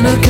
Sana